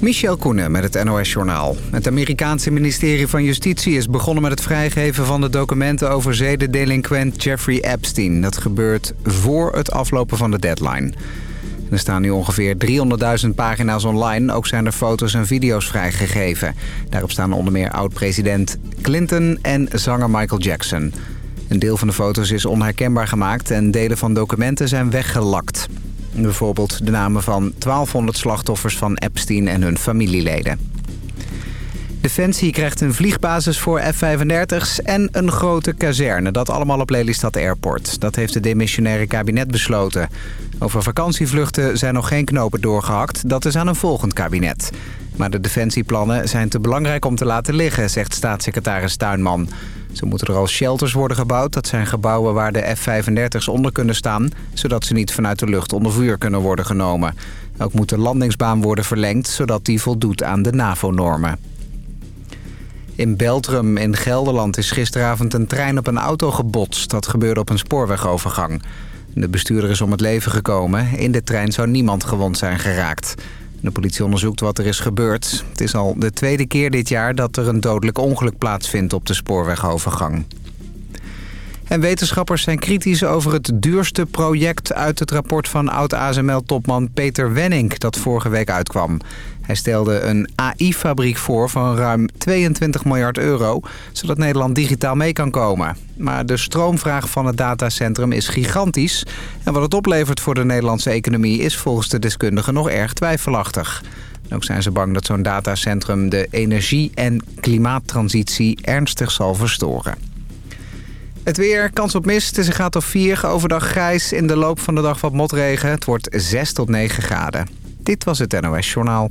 Michel Koenen met het NOS-journaal. Het Amerikaanse ministerie van Justitie is begonnen met het vrijgeven van de documenten over zedendelinquent Jeffrey Epstein. Dat gebeurt voor het aflopen van de deadline. Er staan nu ongeveer 300.000 pagina's online. Ook zijn er foto's en video's vrijgegeven. Daarop staan onder meer oud-president Clinton en zanger Michael Jackson. Een deel van de foto's is onherkenbaar gemaakt en delen van documenten zijn weggelakt. Bijvoorbeeld de namen van 1200 slachtoffers van Epstein en hun familieleden. Defensie krijgt een vliegbasis voor F-35's en een grote kazerne. Dat allemaal op Lelystad Airport. Dat heeft het demissionaire kabinet besloten. Over vakantievluchten zijn nog geen knopen doorgehakt. Dat is aan een volgend kabinet. Maar de defensieplannen zijn te belangrijk om te laten liggen, zegt staatssecretaris Tuinman. Zo moeten er al shelters worden gebouwd. Dat zijn gebouwen waar de F-35's onder kunnen staan... zodat ze niet vanuit de lucht onder vuur kunnen worden genomen. Ook moet de landingsbaan worden verlengd... zodat die voldoet aan de NAVO-normen. In Beltrum in Gelderland is gisteravond een trein op een auto gebotst. Dat gebeurde op een spoorwegovergang. De bestuurder is om het leven gekomen. In de trein zou niemand gewond zijn geraakt. De politie onderzoekt wat er is gebeurd. Het is al de tweede keer dit jaar dat er een dodelijk ongeluk plaatsvindt op de spoorwegovergang. En wetenschappers zijn kritisch over het duurste project uit het rapport van oud-ASML-topman Peter Wenning dat vorige week uitkwam. Hij stelde een AI-fabriek voor van ruim 22 miljard euro, zodat Nederland digitaal mee kan komen. Maar de stroomvraag van het datacentrum is gigantisch. En wat het oplevert voor de Nederlandse economie is volgens de deskundigen nog erg twijfelachtig. ook zijn ze bang dat zo'n datacentrum de energie- en klimaattransitie ernstig zal verstoren. Het weer, kans op mist, is een graad of 4. Overdag grijs, in de loop van de dag wat motregen. Het wordt 6 tot 9 graden. Dit was het NOS Journaal.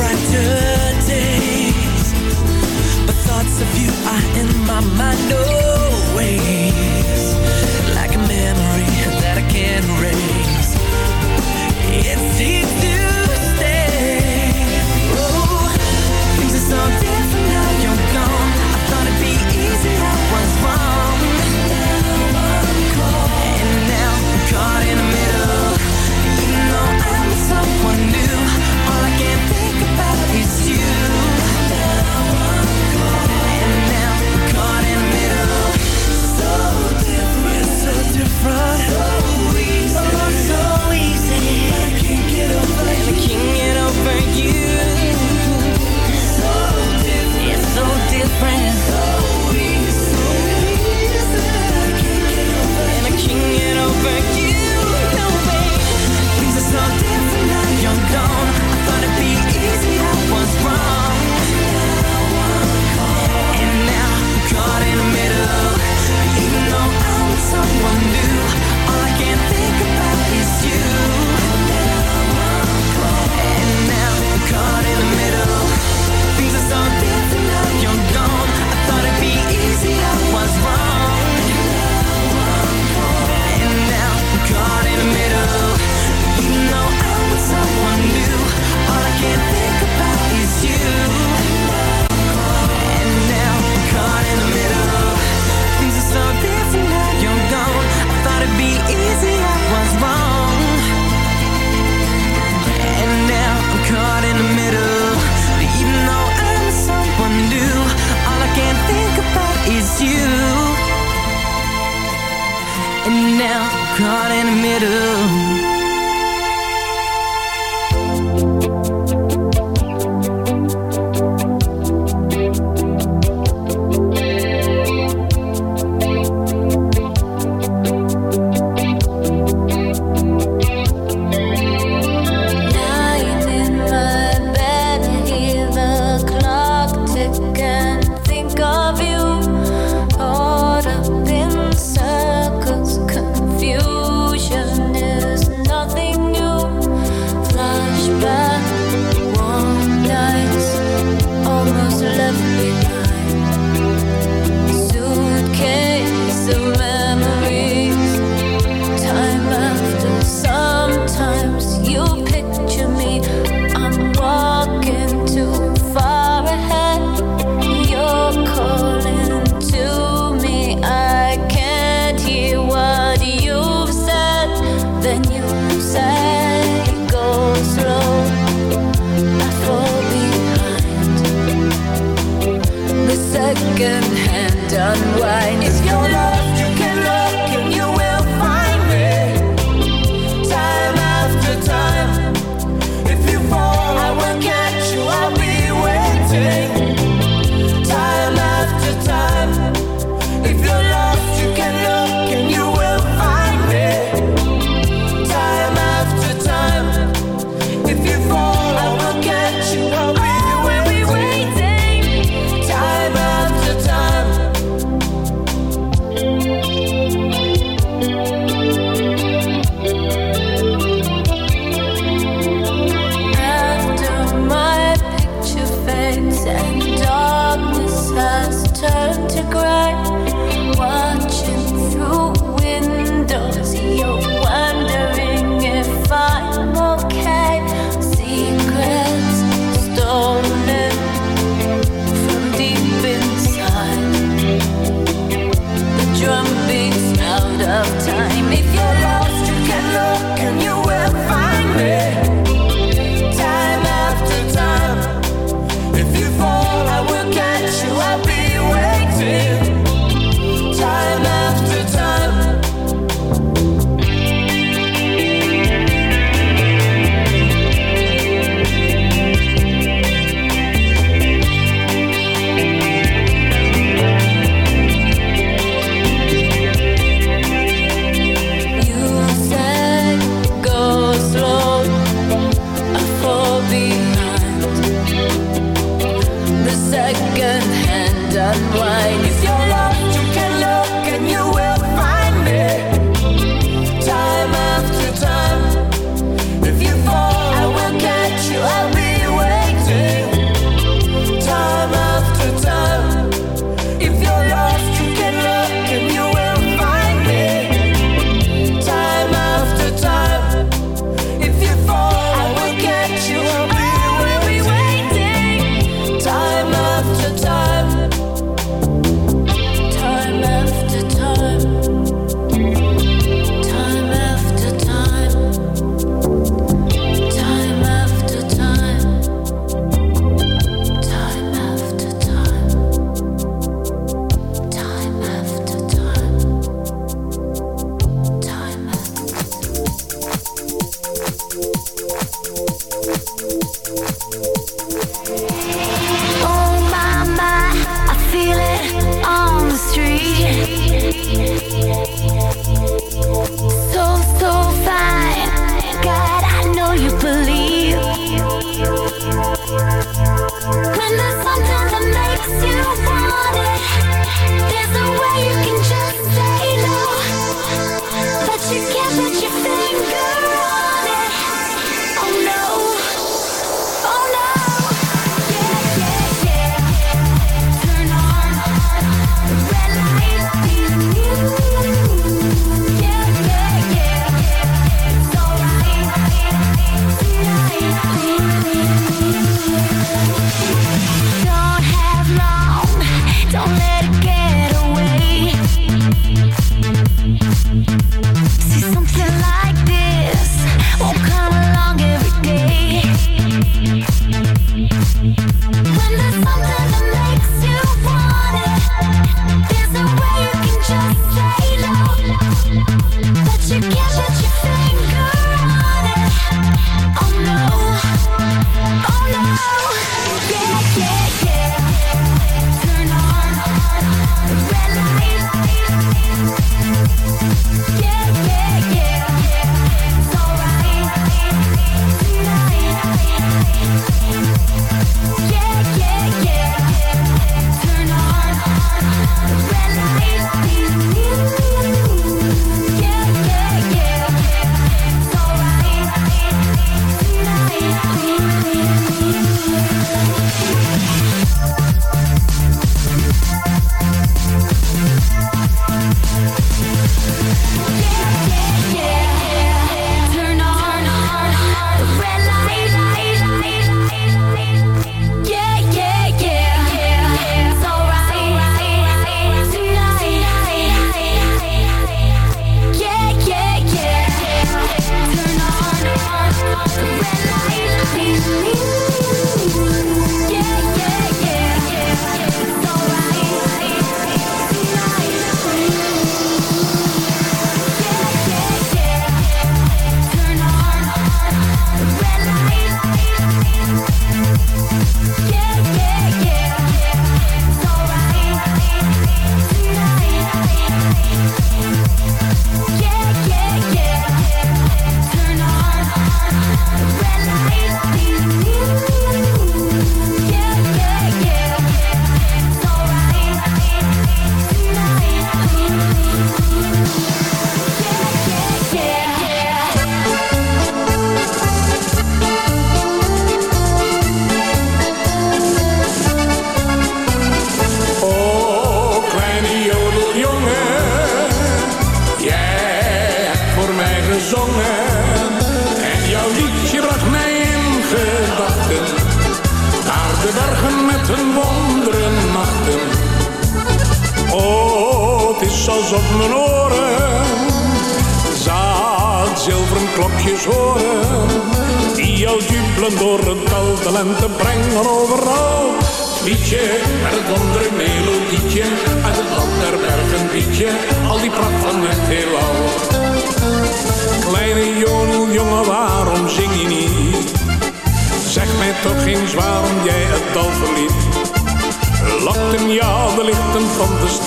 Brighter days. But thoughts of you are in my mind always friend. So easy, so easy. I can't get over you. And I can't get over you. Now caught in the middle.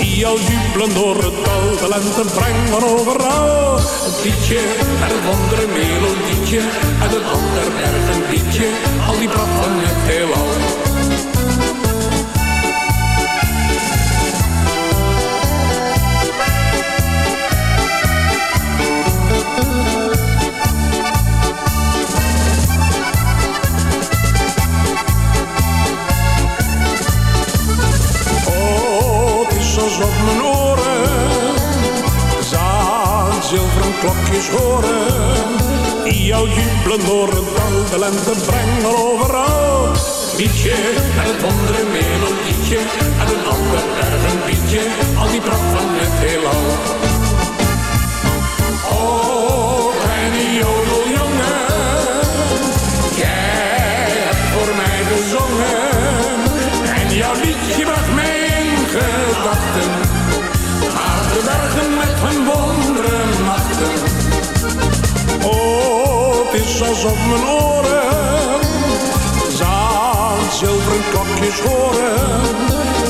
Die al jubelen door het dal, de lente brengen overal. Een liedje met een wondere melodietje, uit het ander berg een liedje, al die pracht van het heelal. Klokjes horen. Die jou jubelen door het de lente brengen overal. Liedje en het wondere melodietje en een ander berg een al die pracht van het heelal. Het is alsof mijn oren zaad zilveren klokjes horen.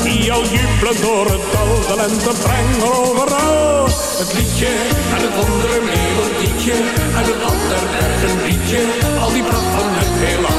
Die al jubelen door het dal, de lente brengen overal. Het liedje en het andere melodietje en het ander berg een liedje. Al die pracht van het heelal.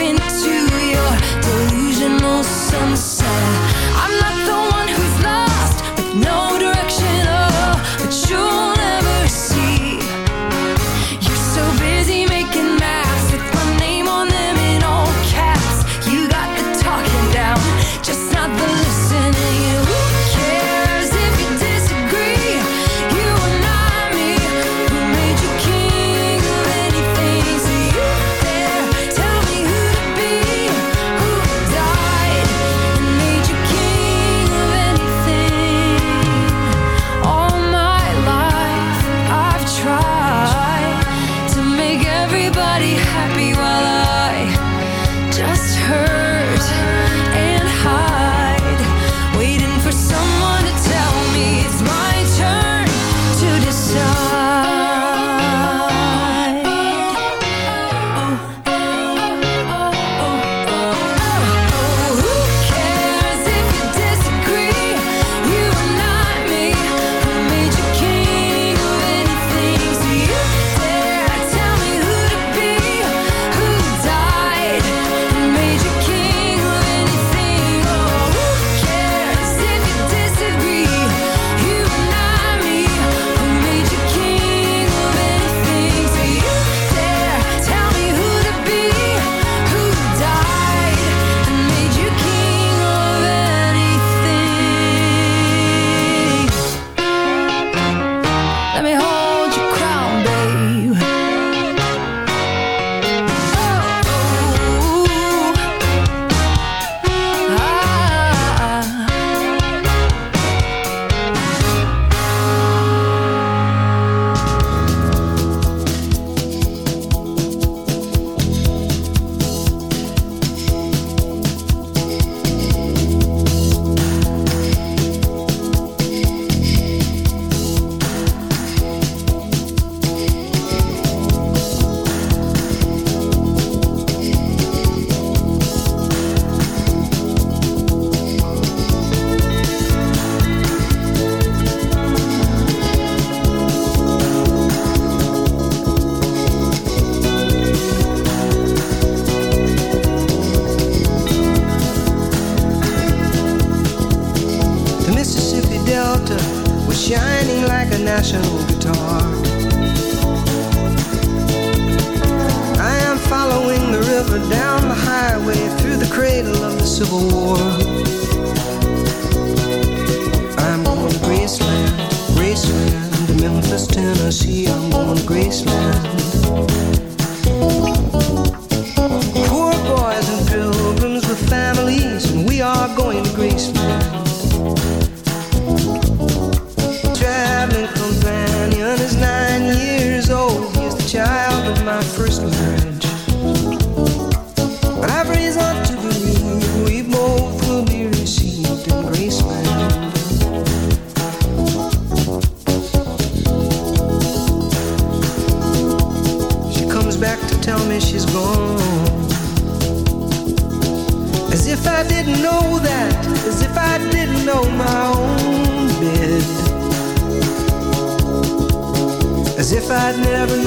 into your delusional sunset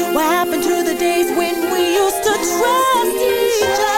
What happened to the days when we used to trust each other?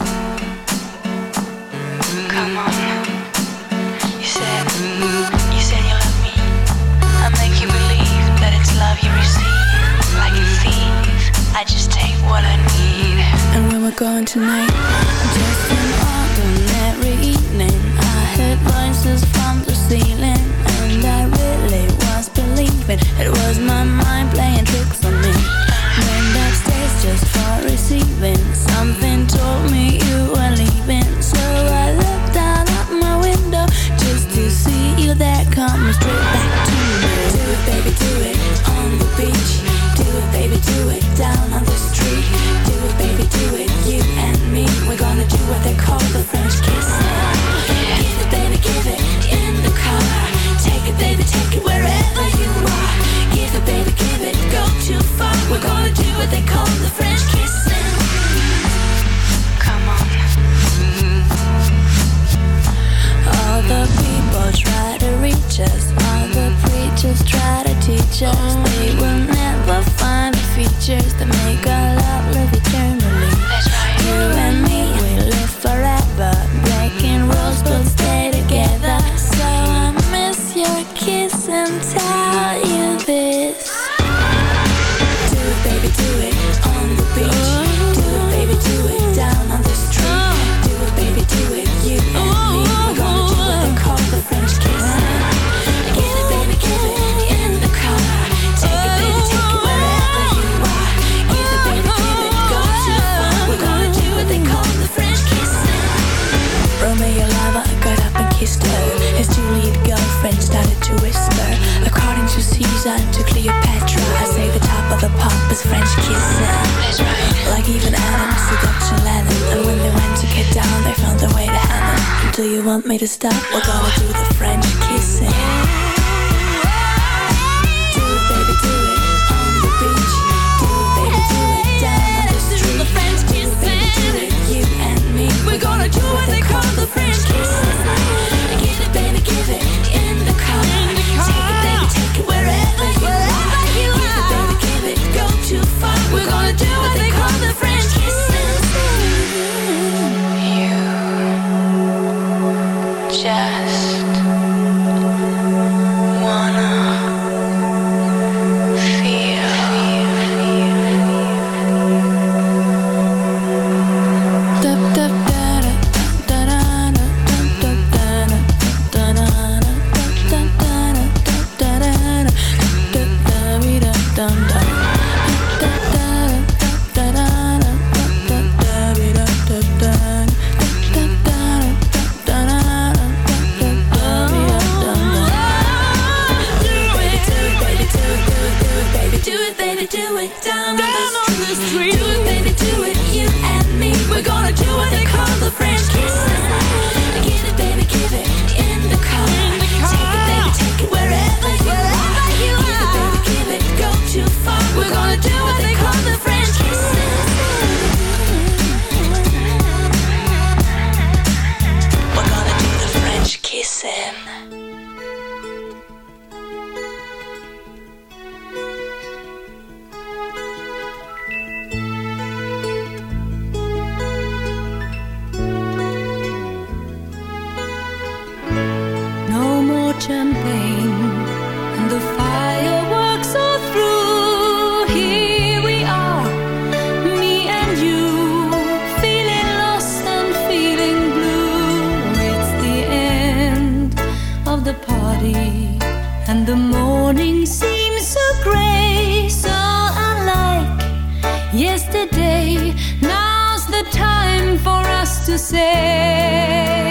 yesterday. Now's the time for us to say.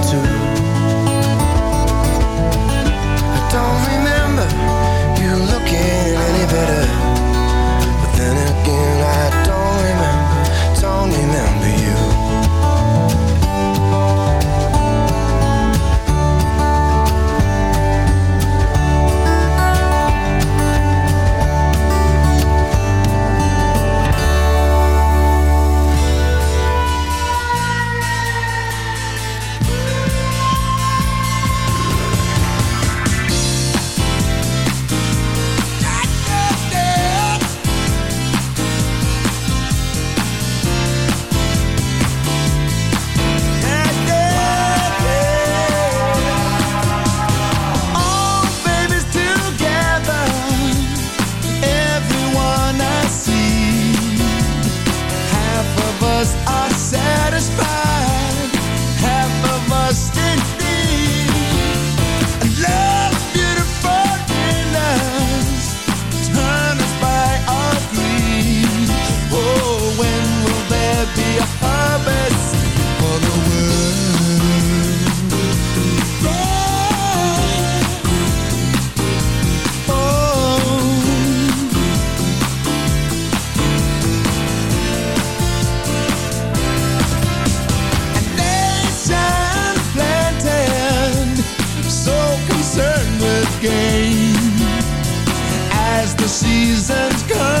As the seasons come